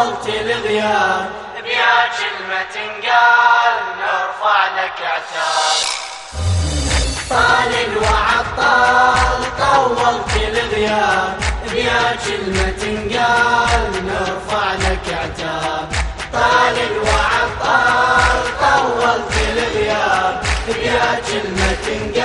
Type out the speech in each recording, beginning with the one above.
طولت الغياب بيا كلمة تنقال نرفع لك عتاب. طال وعطال طولت الغياب بيا كلمة تنقال نرفع لك عتاب. طال وعطال طولت الغياب بيا كلمة تنقال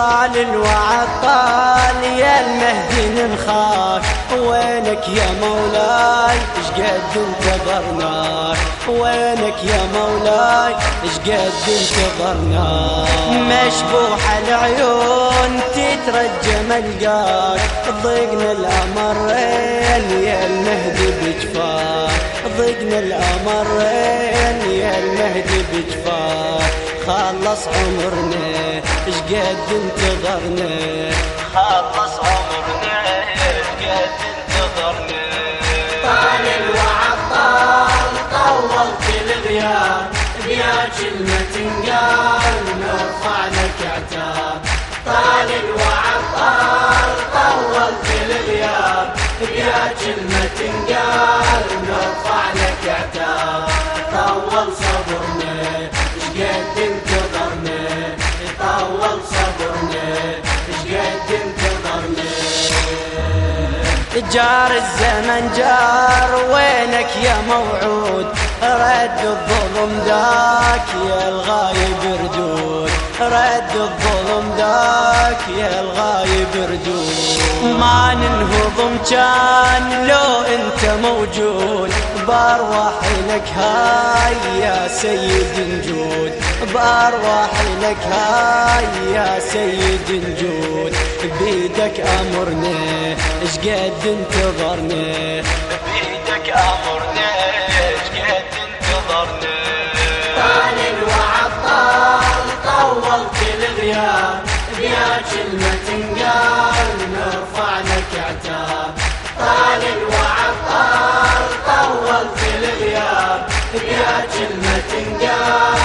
طال الوعد طال يا المهدي نخاف وينك يا مولاي؟ اشقد انتظرناك؟ وينك يا مولاي؟ اشقد انتظرناك؟ مشبوح العيون تترجى ملقاك. ضيقنا الأمرين يا المهدي بجفاك. ضيقنا الأمرين يا المهدي بجفاك. خلص عمرنا اشقد انتظرنا؟ خلص عمرنا اشقد انتظرنا؟ طال الوعد طال طولت الغياب. بيا كلمة تنقال نرفع لك عتاب طال الوعد طال جار الزمن جار وينك يا موعود؟ رد الظلم ذاك يا الغايب ردود. رد الظلم ذاك يا الغايب ردود. ما ننهضم كان لو انت موجود. بارواحي لك هاي يا سيد نجود بارواحي لك هاي يا سيد نجود بيدك امرنا اشقد انتظرنا بيدك امرنا اشقد انتظرنا طال الوعد طال طولت الغياب بيا كلمة تنقال نرفع لك عتاب طال الوعد طال طولت الغياب بيا كلمة تنقال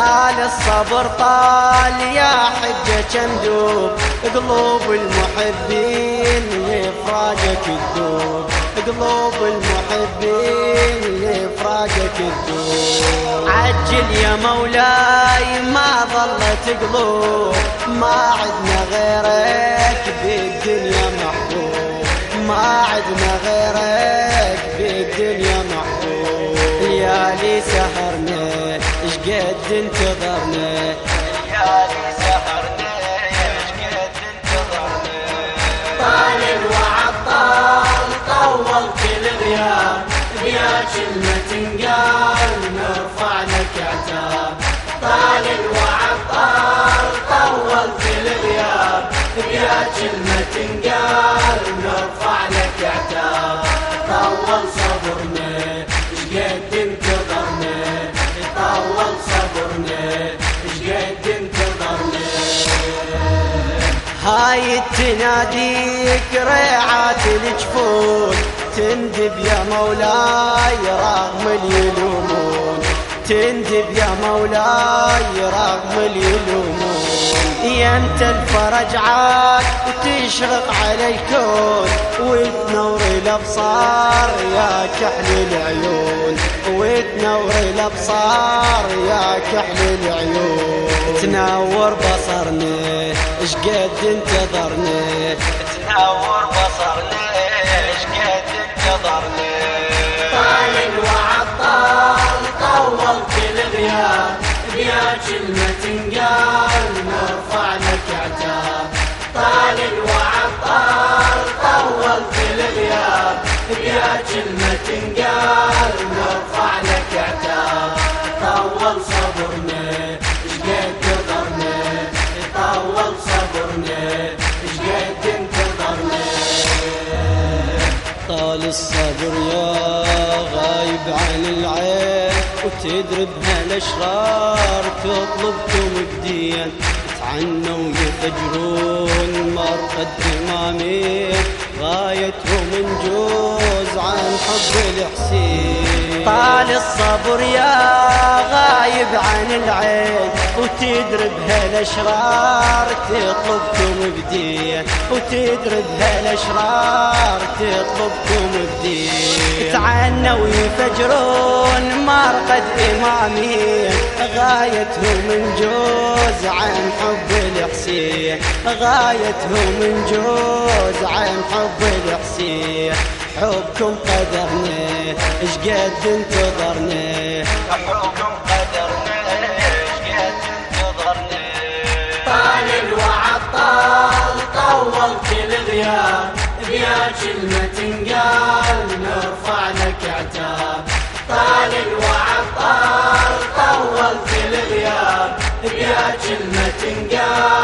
طال الصبر طال يا حجة كندوب قلوب المحبين لفراقك الدوب. قلوب المحبين لفراقك الدوب. عجل يا مولاي ما ظلت قلوب. ما عدنا غيرك بالدنيا محبوب. ما عدنا صبرنا شقد انتظرنا طول صبرنا شقد انتظرنا هاي تناديك ريعات الجفون تندب يا مولاي رغم اليلومون. تندب يا مولاي رغم اليلومون يا أنت الفرج عاد وتشرق على الكون. وتنور الأبصار يا كحل العيون. وتنور الأبصار يا كحل العيون. تنور بصرنا اشقد انتظرنا؟ تنور بصرنا. الغياب بيا كلمة تنقال نرفع لك عتاب طال الوعد طال طولت الغياب بيا كلمة تنقال طال الصبر يا غايب عن العين وتدري بهالاشرار تطلبكم بدين. تعنوا ويفجرون مرقد دمامين غايتهم انجوز عن حب الحسين. طال الصبر يا غايب عن العين وتدري بهالأشرار تطلبكم بدين وتدري بهالأشرار تطلبكم بدين تعنوا يفجرون مرقد إمامين غايتهم نجوز عن حب الحسين. غايتهم نجوز عن حب الحسين. حبكم قدرنا اش قد انتظرنا؟ حبكم قدرنا اش قد انتظرنا؟ طال الوعد طال طول كل غياب. بيا كلمة تنقال نرفع لك عتاب طال الوعد طال طول كل غياب. بيا كلمة تنقال